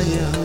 Bahagia